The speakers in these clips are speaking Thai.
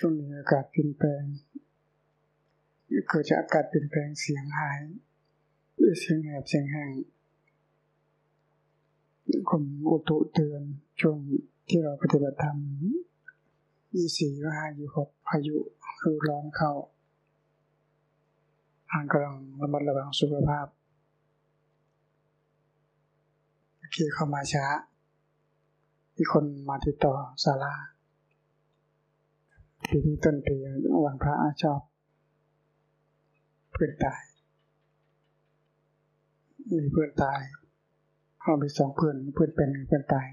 ช่วงนี้อากาศเปลี่ยนแปลงเกิดจากอากาศเปลี่ยนแปลงเสียงหายเสียงแหบเสียงแห้งกรมอุตุเตือนช่วงที่เราปฏิบัติธรรมยี่สี่ห้ายี่หกพายุฤดูร้อนเข้าทางกำลังระมัดระวังสุขภาพขี่เข้ามาช้ามีคนมาติดต่อศาลา ปีนี้ต้นปีวันพระอาชอบเพื่อนตาย มีเพื่อนตายเขาไปสองเพื่อนเพื่อนเป็นเพื่อนตาย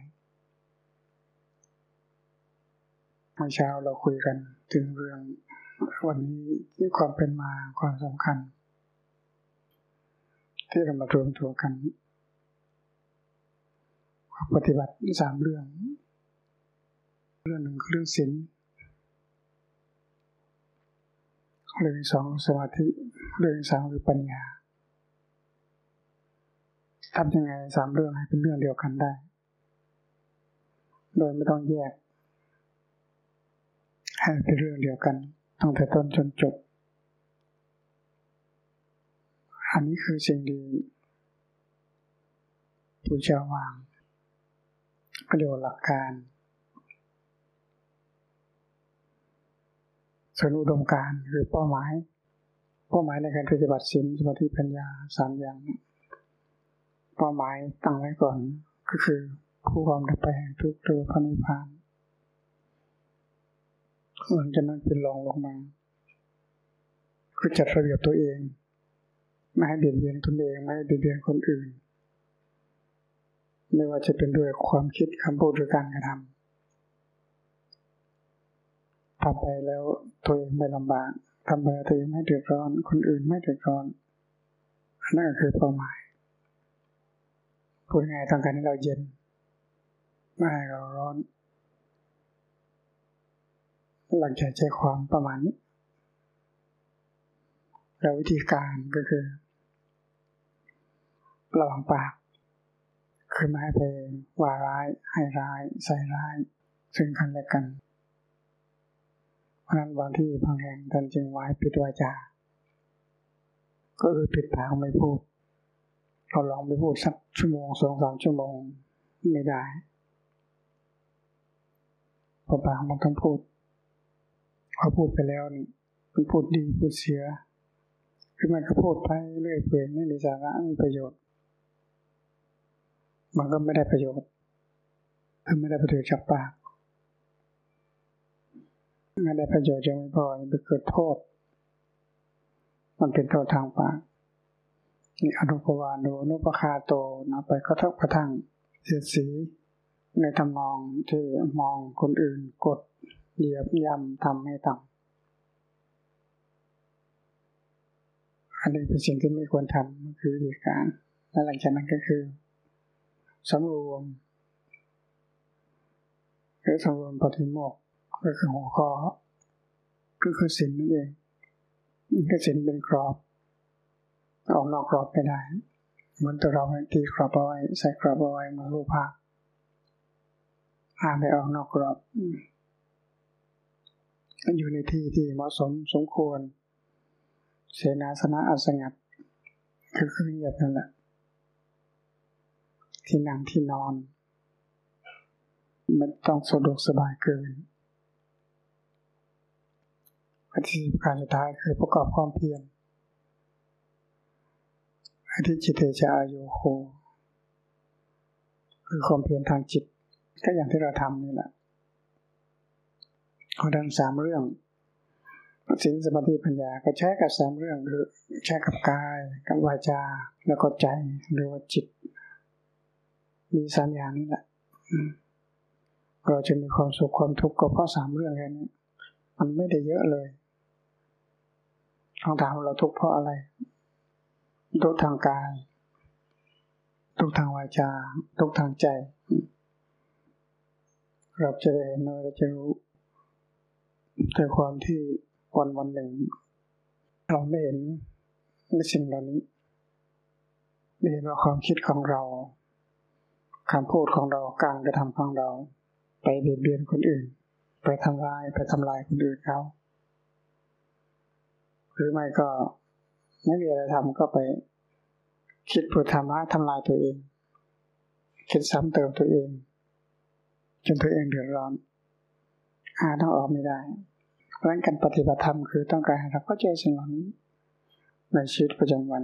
เมื่อเช้าเราคุยกันถึงเรื่องวันนี้ที่ความเป็นมาความสำคัญ ที่เรามารวมตัวกันปฏิบัติสามเรื่อง เรื่องหนึ่งคือเรื่องศีล เรื่องสองสมาธิเรื่องสามคือปัญญาทำยังไงสามเรื่องให้เป็นเรื่องเดียวกันได้ โดยไม่ต้องแยก ให้เป็นเรื่องเดียวกันตั้งแต่ต้นจนจบ อันนี้คือสิ่งดีผู้เจ้าวางก็เรียกว่าหลักการ ส่วนอุดมการคือเป้าหมาย เป้าหมายในการปฏิบัติศีลสมาธิปัญญาสามอย่าง เป้าหมายตั้งไว้ก่อน ก็คือผู้ความดับไปแห่งทุกข์หรือพระนิพพานหลังจากนั้นเป็นรองลงมา คือจัดระเบียบตัวเอง ไม่ให้เบียดเบียนตนเองไม่ให้เบียดเบียนคนอื่น ไม่ว่าจะเป็นด้วยความคิดคำพูดหรือการกระทำทำไปแล้ว ตัวเองไม่ลำบากทำไปตัวเองไม่เดือดร้อน คนอื่นไม่เดือดร้อนอน,นั่นก็คือเป้าหมายพูดง่ายต้องการให้เราเย็นไม่ให้เราร้อนหลังจากใจความประมาณนี้แล้ววิธีการก็คือระวังปาก คือไม่ให้ไปว่าร้าย ให้ร้าย ใส่ร้าย ซึ่งกันและกัน เพราะนั้นบางที่บางแห่งท่านจึงไว้ปิดวาจา ก็คือปิดปากไม่พูดเราลองไปพูดสักชั่วโมงสองสามชั่วโมงไม่ได้พราะปากมันต้องพูดพอพูดไปแล้วนี่มันพูดดีพูดเสีย คือมันก็พูดไปเรื่อยเปื่อยไม่มีสาระไม่มีประโยชน์ มันก็ไม่ได้ประโยชน์คือไม่ได้ประโยชน์จากปาก ไม่ได้ประโยชน์ยังไม่พอยังไปเกิดโทษ มันเป็นโทษทางปากนี่อนุปวานโนนุปคาโตนะไปกระทบกระทั่งเสียสี ในทำนองที่มองคนอื่นกดเหยียบย่ำทำให้ต่ำอันนี้เป็นสิ่งที่ไม่ควรทำคือวิธีการ และหลังจากนั้นก็คือสำรวมหรือสำรวมปฏิโมก ก็คือหัวข้อ ก็คือสินนั่นเองก็สินเป็นกรอบออกนอกกรอบไม่ได้เหมือนตัวเราตีกรอบเอาไว้ใส่กรอบเอาไว้เหมือนรูปภาพห้ามไปออกนอกกรอบอยู่ในที่ที่เหมาะสมสมควร เสนาสนะอัสงัด คือคือเงียบนั่นแหละที่นั่งที่นอน มันต้องสะดวกสบายเกิน อันที่การสุดท้ายคือประกอบความเพียรอันที่จิตเตชะอายโคคือความเพียรทางจิต ก็อย่างที่เราทำนี่แหละเขาทำสามเรื่องสินสมาธิปัญญาก็ใช้กับสามเรื่องคือใช้กับกายกับวาจา แล้วก็ใจหรือว่าจิต มีสามอย่างนี้แหละเราจะมีความสุขความทุกข์ก็เพราะสามเรื่องแค่นี้มันไม่ได้เยอะเลย ต้องถามเราทุกข์เพราะอะไร ทุกทางกาย ทุกทางวาจา ทุกทางใจ เราจะได้เห็นเราจะรู้ แต่ความที่วันวันหนึ่ง เราไม่เห็นในสิ่งเหล่านี้ไม่เห็นว่าความคิดของเราคำพูดของเราการกระทำของเรา ไปเบียดเบียนคนอื่น ไปไปทำร้ายไปทำลายคนอื่นเขา หรือไม่ก็ไม่มีอะไรทำก็ไปคิดเพื่อทำร้ายทำลายตัวเอง คิดซ้ำเติมตัวเอง จนตัวเองเดือดร้อนหาทางออกไม่ได้ เพราะฉะนั้นการปฏิบัติธรรมคือต้องการให้เราเข้าใจสิ่งเหล่านี้ในชีวิตประจำวัน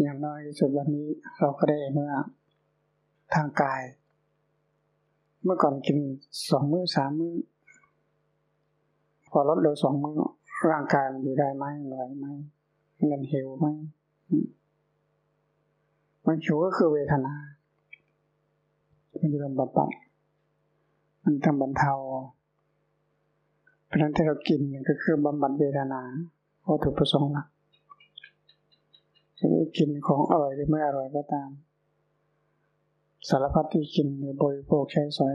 อย่างน้อยที่สุดวันนี้เราก็ได้เมื่อทางกาย เมื่อก่อนกินสองมื้อสามมื้อพอลดเหลือสองมื้อ ร่างกายมันอยู่ได้ไหมไหวไหมเงินหิวไหมมันหิวก็คือเวทนา มันจะต้องบำบัดมันทำบรรเทา เพราะนั้นที่เรากินก็คือบำบัดเวทนาวัตถุประสงค์หลักจะกินของอร่อยหรือไม่อร่อยก็ตาม สารพัดที่กินหรือบริโภคใช้สอย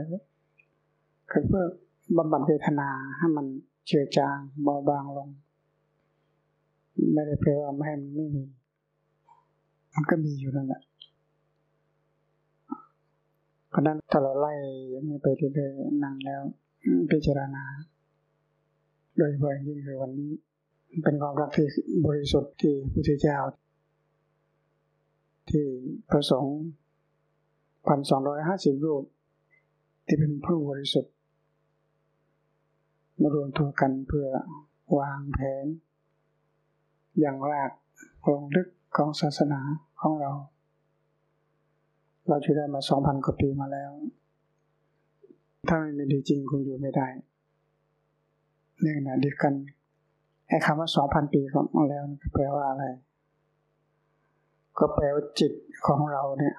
ก็เพื่อบำบัดเวทนาให้มัน เจือจางเบาบางลง ไม่ได้แปลว่าไม่ให้มันไม่มี มันก็มีอยู่นั่นแหละเพราะนั้นถ้าเราไล่ย่างนี้ไปเรื่อยๆนั่งแล้ว พิจารณา โดยเฉพาะยิ่งคือวันนี้ เป็นความรักที่บริสุทธิ์ที่พระเจ้า ที่พระสงฆ์พันสองร้อยห้าสิบรูป ที่เป็นผู้บริสุทธิ์ มารวมตัวกันเพื่อวางแผน อย่างรากลงลึกของศาสนาของเรา เราอยู่ได้มาสองพันกว่าปีมาแล้ว ถ้าไม่มีดีจริงคงอยู่ไม่ได้เรื่องนะเดียวกันไอ้คำว่าสองพันปีของแล้วแปลว่าอะไร ก็แปลว่าจิตของเราเนี่ย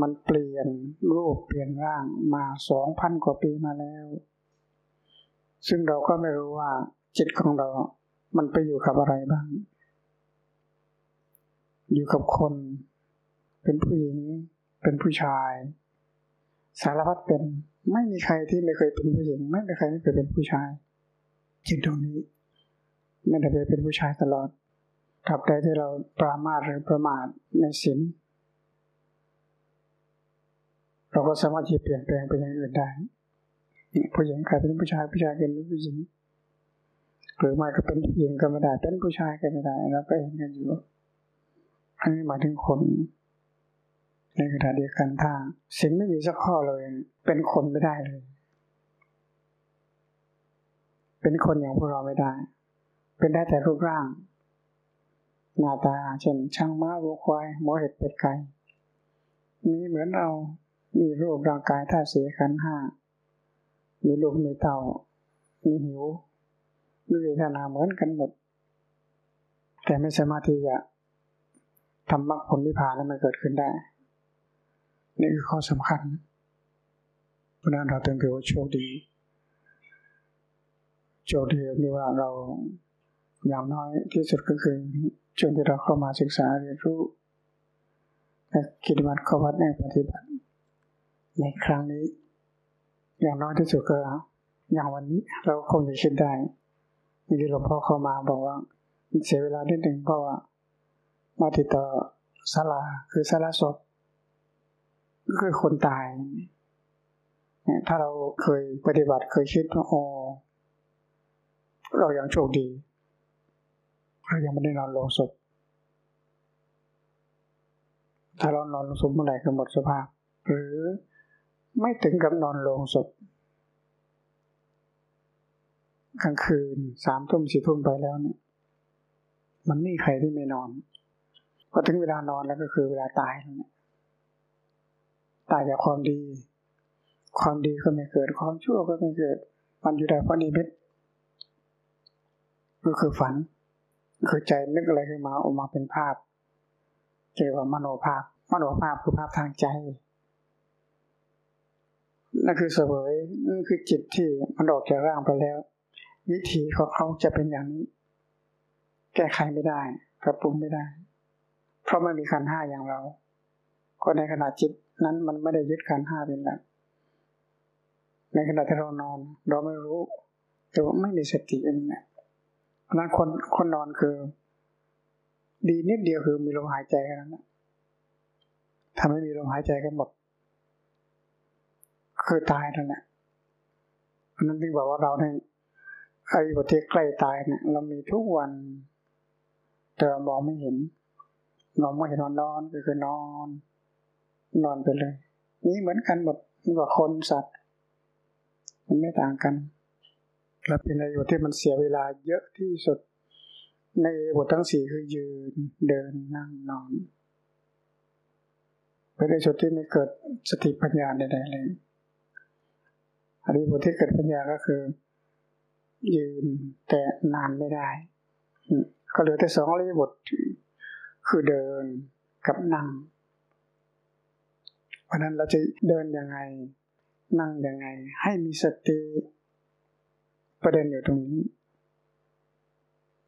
มันเปลี่ยนรูปเปลี่ยนร่างมาสองพันกว่าปีมาแล้ว ซึ่งเราก็ไม่รู้ว่าจิตของเรา มันไปอยู่กับอะไรบ้าง อยู่กับคน เป็นผู้หญิง เป็นผู้ชาย สารพัดเป็น ไม่มีใครที่ไม่เคยเป็นผู้หญิง ไม่มีใครไม่เคยเป็นผู้ชาย จิตตรงนี้ ไม่ได้ไปเป็นผู้ชายตลอดตราบใดที่เราปรามาทหรือประมาทในศีล เราก็สามารถที่เปลี่ยนแปลงเป็นอย่างอื่นได้ผู้หญิงกลายเป็นผู้ชายผู้ชายกลายเป็นผู้หญิงหรือไม่ก็เป็นผู้หญิงก็ไม่ได้เป็นผู้ชายก็ไม่ได้เราก็เห็นกันอยู่อันนี้หมายถึงคนในขณะเดียวกันถ้าสิ่งไม่มีสักข้อเลย เป็นคนไม่ได้เลย เป็นคนอย่างพวกเราไม่ได้ เป็นได้แต่รูปร่าง หน้าตาเช่นช่างม้าวัวควายหมอเห็ดเป็ดไก่มีเหมือนเรา มีรูปร่างกายธาตุสีขันห้า มีลูกมีเต่า มีหิว มีเวทนาเหมือนกันหมด แต่ไม่สามารถที่จะทำมรรคผลนิพพานนั้นมันเกิดขึ้นได้ นี่คือข้อสำคัญเพราะนั้นเราถึงถือว่าโชคดี โชคดีที่ว่าเราอย่างน้อยที่สุดก็คือช่วงที่เราเข้ามาศึกษาเรียนรู้และกิจวัตรข้อวัดในปฏิบัติ ในครั้งนี้ อย่างน้อยที่สุดก็อย่างวันนี้เราคงจะคิดได้เมื่หลวงพ่อเข้ามาบอกว่าเสียเวลานิดหนึ่งเพราะว่ามาติดต่อศาลาคือศาลาศพก็คือคนตายเนี่ยถ้าเราเคยปฏิบัติเคยคิดว่าอ๋อเรายังโชคดีเรายังไม่ได้นอนลงศพ ถ้าเรานอนลงศพเมื่อไหร่ก็หมดสภาพ หรือ ไม่ถึงกับนอนลงศพกลางคืนสามทุ่มสี่ทุ่มไปแล้วเนี่ย มันไม่มีใครที่ไม่นอนพอถึงเวลานอนแล้วก็คือเวลาตายเนี่ยตายจากความดี ความดีก็ไม่เกิด ความชั่วก็ไม่เกิด มันอยู่ได้เพราะนิมิตก็คือฝัน คือใจนึกอะไรขึ้นมาออกมาเป็นภาพเกี่ยวกับมโนภาพ มโนภาพคือภาพทางใจ นั่นคือเสวยนั่นคือจิตที่มันออกจากร่างไปแล้ว วิธีของเขาจะเป็นอย่างนี้ แก้ไขไม่ได้ปรับปรุงไม่ได้ เพราะไม่มีขันห้าอย่างเรา ก็ในขณะจิตนั้นมันไม่ได้ยึดขันห้าเป็นหลักในขณะที่เรานอน เราไม่รู้แต่ว่าไม่มีสติองเนี่ยเพราะนั้นคนคนนอนคือ ดีนิดเดียวคือมีลมหายใจแค่นั้นทำให้มีลมหายใจก็หมด คือตายนั่นแหละนั้นที่บอกว่าเราในไอ้บทที่ใกล้ตายเนี่ย เรามีทุกวัน แต่เรามองไม่เห็นเราไม่เห็นนอนนอนก็คือนอน นอนไปเลย นี่เหมือนกันหมดนี่ว่าคนสัตว์ มันไม่ต่างกันและเป็นในบทที่มันเสียเวลาเยอะที่สุด ในบททั้งสี่คือยืนเดินนั่งนอนเป็นในจุดที่ไม่เกิดสติปัญญาใดๆเลย อริบทที่เกิดปัญญาก็คือ ยืนแต่นานไม่ได้ ก็เหลือแต่สองอริบทคือเดินกับนั่ง เพราะนั้นเราจะเดินยังไง นั่งยังไง ให้มีสติประเด็นอยู่ตรงนี้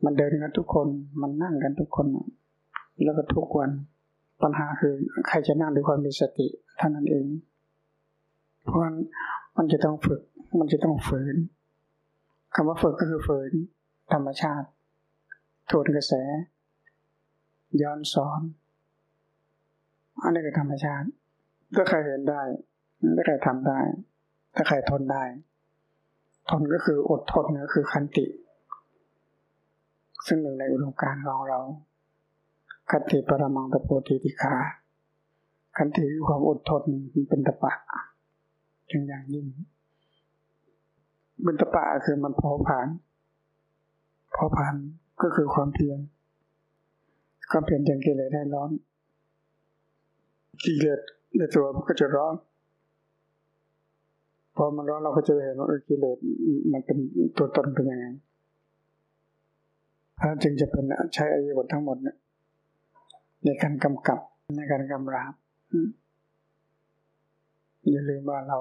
มันเดินกันทุกคน มันนั่งกันทุกคน แล้วก็ทุกวัน ปัญหาคือใครจะนั่งด้วยความมีสติเท่านั้นเอง เพราะนั้น มันจะต้องฝึก มันจะต้องฝืนคำว่าฝึกก็คือฝืน ธรรมชาติทวนกระแส ย้อนสอน อันนี้คือธรรมชาติ ถ้าใครเห็นได้ ถ้าใครทำได้ ถ้าใครทนได้ ทนก็คืออดทนก็คือคันติ ซึ่งหนึ่งในอุดมการของเราคันติปรมังตะโพธิติคาคันติคือความอดทนเป็นตะปะ อย่างอย่างยิ่งเป็นตะปะคือมันพอผ่านพอผ่านก็คือความเพียรก็เปลี่ยนจากกิเลสให้ร้อนกิเลสในตัวมันก็จะร้อนพอมันร้อนเราก็จะเห็นว่ากิเลสมันเป็นตัวตนเป็นยังไงเพราะจึงจะเป็นใช้อริยบททั้งหมดเนี่ยในการกำกับในการกำราบ อย่าลืมว่าเรา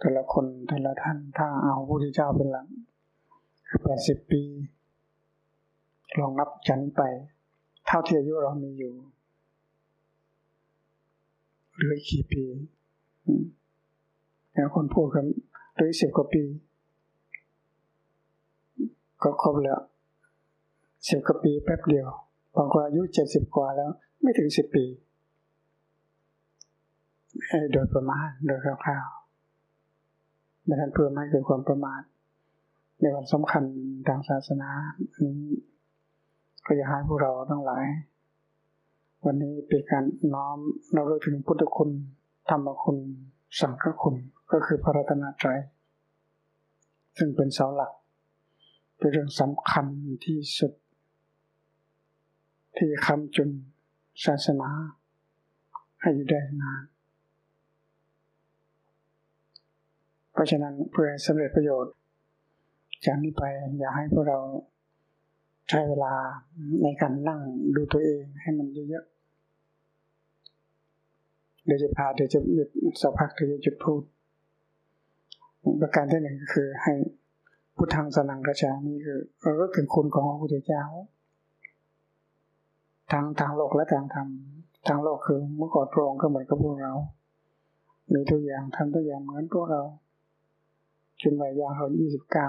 แต่ละคนแต่ละท่านถ้าเอาพระพุทธเจ้าเป็นหลักแปดสิบปี ลองนับจากนี้ไป เท่าที่อายุเรามีอยู่เหลือกี่ปีแล้วคนพูดกันเหลือสิบกว่าปี ก็ครบแล้วสิบกว่าปีแป๊บเดียวบางคนอายุเจ็ดสิบกว่าแล้ว ไม่ถึงสิบปี โดยประมาณโดยคร่าวๆดังนั้นเพื่อไม่เกิดความประมาทในวันสำคัญทางศาสนานี้ก็อยากให้พวกเราทั้งหลาย วันนี้เป็นการน้อมเราเรื่องถึงพุทธคุณ ธรรมคุณ สังฆคุณก็คือพระรัตนตรัยซึ่งเป็นเสาหลัก เป็นเรื่องสำคัญที่สุด ที่คำจุนศาสนา ให้อยู่ได้นาน เพราะฉะนั้นเพื่อสำเร็จประโยชน์ จากนี้ไปอยากให้พวกเราใช้เวลาในการนั่งดูตัวเองให้มันเยอะๆเดี๋ยวจะพาเดี๋ยวจะหยุดสักพักเดี๋ยวจะหยุดพูด ประการที่หนึ่งก็คือให้พุทธังสนังกระชามีคือเราก็ถึงคุณของพระพุทธเจ้าทางทางโลกและทางธรรมทางโลกคือเมื่อก่อนพระองค์ก็เหมือนกับพวกเรา มีทุกอย่างทำทุกอย่างเหมือนพวกเรา จนวัยยาวเขายี่สิบเก้า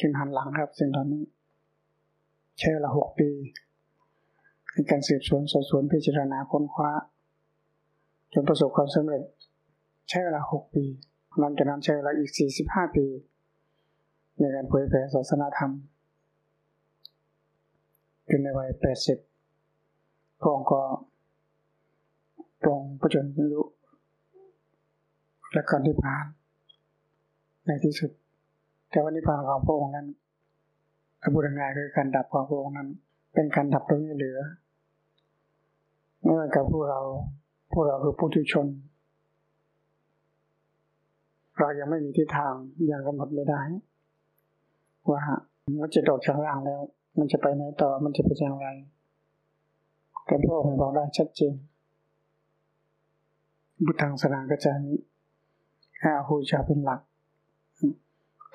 จนหันหลังครับสิ่งเหล่านี้ใช้เวลาหกปีในการสืบสวนสอบสวนพิจารณาค้นคว้า จนประสบความสำเร็จ ใช้เวลาหกปี หลังจากนั้นใช้เวลาอีกสี่สิบห้าปี ในการเผยแผ่ศาสนาธรรมจนในวัยแปดสิบพระองค์ก็ตรงประจนรู้และการที่ผ่าน ในที่สุด แต่วันนิพพานของพระองค์นั้นพระบุตรงายคือการดับของพระองค์นั้น เป็นการดับโดยไม่เหลือไม่เหมือนกับพวกเรา พวกเราคือผู้ทุชน เรายังไม่มีทิศทางยังกำหนดไม่ได้ ว่ามันจะโดดจากล่างแล้ว มันจะไปไหนต่อมันจะไปอย่างไรแต่พระองค์บอกได้ชัดเจนบุตรทางสนางกระจายนี้ให้อาหูชาเป็นหลัก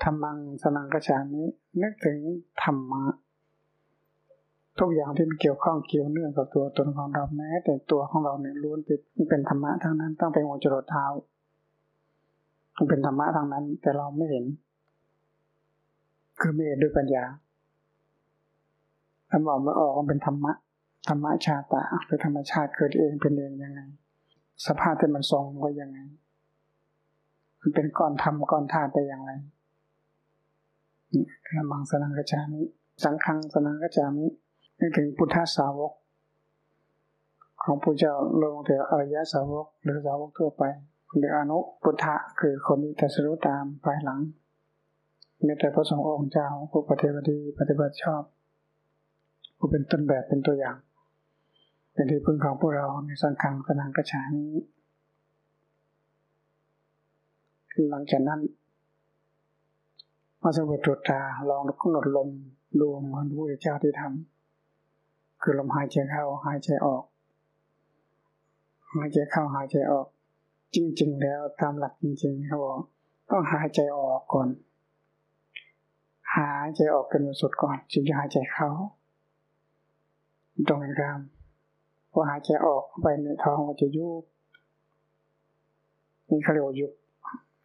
ธรรมังสนังกระฉานี้นึกถึงธรรมะ ทุกอย่างที่มันเกี่ยวข้องเกี่ยวเนื่องกับตัวตนของเราแม้แต่ตัวของเราเนี่ยล้วนเป็นธรรมะทั้งนั้นตั้งแต่หัวจรดเท้ามันเป็นธรรมะทั้งนั้น แต่เราไม่เห็น คือไม่เห็นด้วยปัญญาถ้าบอกม่ออกมันเป็นธรรมะธรรมะชาตะหรือธรรมชาติเกิดเองเป็นเองยังไง สภาพที่มันทรงว่ายังไง มันเป็นก้อนธรรมก้อนธาตุได้อย่างไร รรมังสนังกัจจามิ สังฆังสนังกัจจามินึกถึงพุทธสาวก ของพระเจ้าลงแต่อริยสาวก หรือสาวกทั่วไปหรืออนุพุทธะคือคนที่ตรัสรู้ตามภายหลังมีแต่พระสงฆ์องค์เจ้าผู้ปฏิบัติดีปฏิบัติชอบผู้เป็นต้นแบบเป็นตัวอย่าง เป็นที่พึ่งของพวกเราในสังฆังสนังกัจฉานี้หลังจากนั้น มาสำรวจตรวจตาลองกำหนดลมดูเหมือนพระพุทธเจ้าที่ทำคือลมหายใจเข้าหายใจออก หายใจเข้าหายใจออก จริง ๆ แล้วตามหลักจริงๆเขาบอกต้องหายใจออกก่อน หายใจออกกันสุดก่อนจึงจะหายใจเข้าตรงกลางพอหายใจออกไปในท้องมันจะยุบนี่เขาเรียกว่ายุบ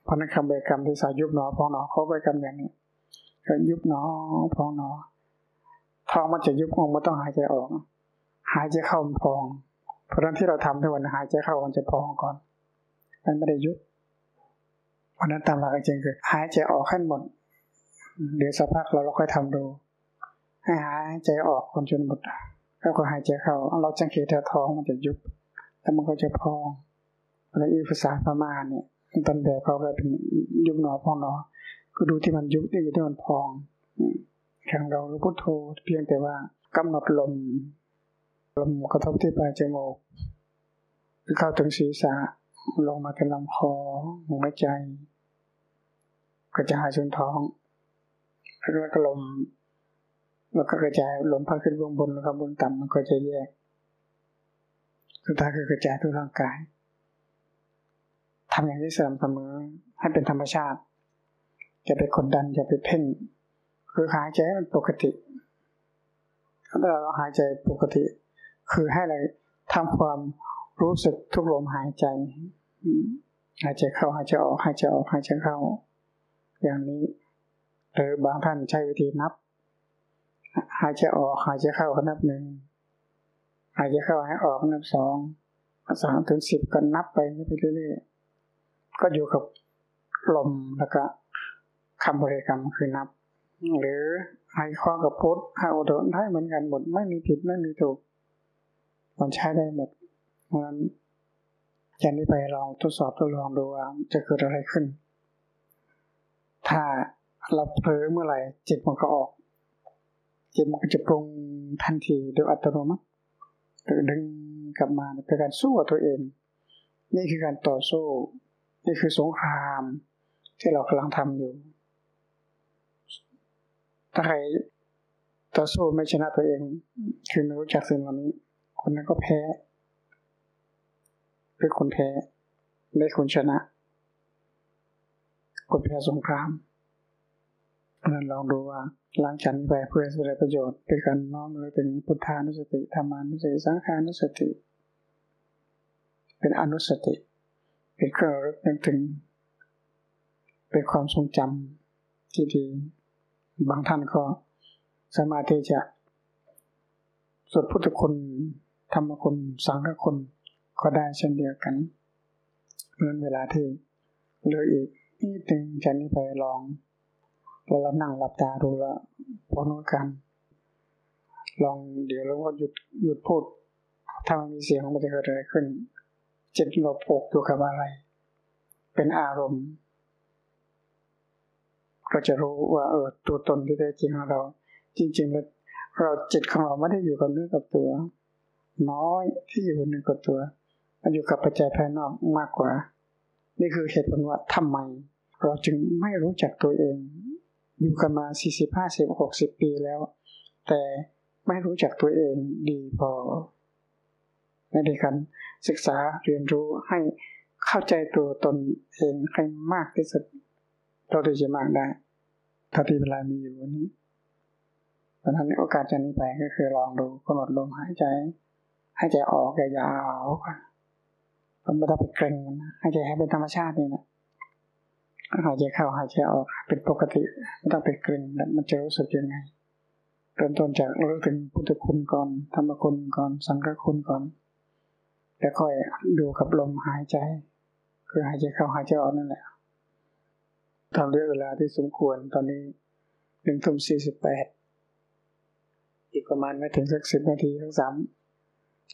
พราะนักคำเบกรรมที่สายยุบหนอพองหนอเขาเบกรรมอย่างนี้ก็ยุบหนอพองหนอท้องมันจะยุบองมันต้องหายใจออก หายใจเข้ามันพอง เพราะนั้นที่เราทำทุกวันหายใจเข้ามันจะพองก่อน มันไม่ได้ยุบวันนั้นตามหลักจริงคือหายใจออกขั้นหมด เดี๋ยวสักพักเราเราค่อยทำดู ให้หายใจออกคนจนหมดแล้วก็หายใจเข้าเราจังเกตท้องมันจะยุบ แล้วมันก็จะพองแล้วอีภาษาพม่าเนี่ย ต้นแบบเขาก็เป็นยุบหนอพองหนอ ก็ดูที่มันยุบนี่คือที่มันพองแข่งเราพุทโธเพียงแต่ว่ากำหนดลมลมกระทบที่ปลายจมูกเข้าถึงศีรษะลงมาเป็นลำคอหัวใจ กระจายจนท้องแล้วก็ลมแล้วก็กระจายลมพัดขึ้นบนบนแล้วก็บนต่ำมันก็จะแยกสุดท้ายคือกระจายทั่วร่างกาย ทำอย่างที่เสริมเสมอให้เป็นธรรมชาติอย่าไปกดดันอย่าไปเพ่ง คือหายใจให้มันปกติถ้าเราหายใจปกติ คือให้เราทำความรู้สึกทุกลมหายใจหายใจเข้าหายใจออกหายใจออกหายใจเข้า อย่างนี้หรือบางท่านใช้วิธีนับ หายใจออกหายใจเข้าก็นับหนึ่งหายใจเข้าให้ออกนับสองสามถึงสิบก็นับไปไปเรื่อยๆ ก็อยู่กับลมแล้วก็คำบริกรรมคือนับ หรือไอข้อกับพุทธฮาอุดได้เหมือนกันหมดไม่มีผิดไม่มีถูก มันใช้ได้หมดเพราะนั้นอย่างนี้ไปลองทดสอบทดลองดูว่าจะเกิดอะไรขึ้น ถ้าเราเผลอเมื่อไหร่จิตมันก็ออก จิตมันก็จะปรุงทันทีโดยอัตโนมัติดึงกลับมาเป็นการสู้กับตัวเอง นี่คือการต่อสู้ นี่คือสงครามที่เรากำลังทำอยู่ ถ้าใครต่อสู้ไม่ชนะตัวเอง คือไม่รู้จักสิ่งเหล่านี้ คนนั้นก็แพ้คือคนแพ้ไม่คนชนะ คนแพ้สงครามนั้นลองดูว่าล้างฉันไปเพื่อจะได้ประโยชน์เป็นการน้อมเลยถึงพุทธานุสติธรรมานุสติสังขานุสติ เป็นอนุสติ เป็นเครื่องรึกนึกถึง เป็นความทรงจำที่ดี บางท่านก็สามารถที่จะสวดพุทธคุณธรรมคุณ สังฆคุณก็ได้เช่นเดียวกันเมื่อเวลาที่เหลืออีกนี่ตึงฉันนี้ไปลองเราเรานั่งหลับตาดูล้วพอนุกัน ลองเดี๋ยวเราก็หยุดหยุดพูด ถ้ามันมีเสียงมันจะเกิดอะไรขึ้น จิตเราปกอยู่กับอะไร เป็นอารมณ์ ก็จะรู้ว่าเออตัวตนที่แท้จริงของเรา จริง ๆ แล้วเราจิตของเราไม่ได้อยู่กับเนื้อกับตัว น้อยที่อยู่เนื้อกับตัว มันอยู่กับปัจจัยภายนอกมากกว่า นี่คือเหตุผลว่าทำไม เราจึงไม่รู้จักตัวเอง อยู่กันมาสี่สิบห้าสิบหกสิบปีแล้ว แต่ไม่รู้จักตัวเองดีพอ ในการศึกษาเรียนรู้ให้เข้าใจตัวตนเองให้มากที่สุดเราถึงจะมากได้ถ้าที่เวลามีอยู่วันนี้เพราะนั้นโอกาสจะนี้ไปก็คือลองดูกำหนดลมหายใจใหายใจออกยาวๆก่อนมันไม่ต้องไปเกรงนนะหายใจให้เป็นธรรมชาตินี่แหละหายใจเข้าหายใจออกเป็นปกติไม่ต้องไปเกรงแล้วมันจะรู้สึกยังไงเริ่มต้นจากรู้ถึงพุทธคุณก่อนธรรมคุณก่อนสังฆคุณก่อน แล้วค่อยดูกับลมหายใจ คือหายใจเข้าหายใจออกนั่นแหละตามด้วยเวลาที่สมควรตอนนี้หนึ่งทุ่มสี่สิบแปดอีกประมาณไม่ถึงสักสิบนาทีทั้งสาม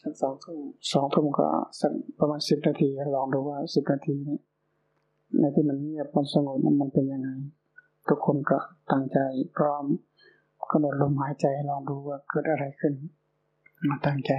ทั้งสองทุ่มสองทุ่มก็สักประมาณสิบนาทีลองดูว่าสิบนาทีนี้ในที่มันเงียบมันสงบมันเป็นยังไงทุกคนก็ตั้งใจพร้อมกำหนดลมหายใจลองดูว่าเกิดอะไรขึ้นมาตั้งใจ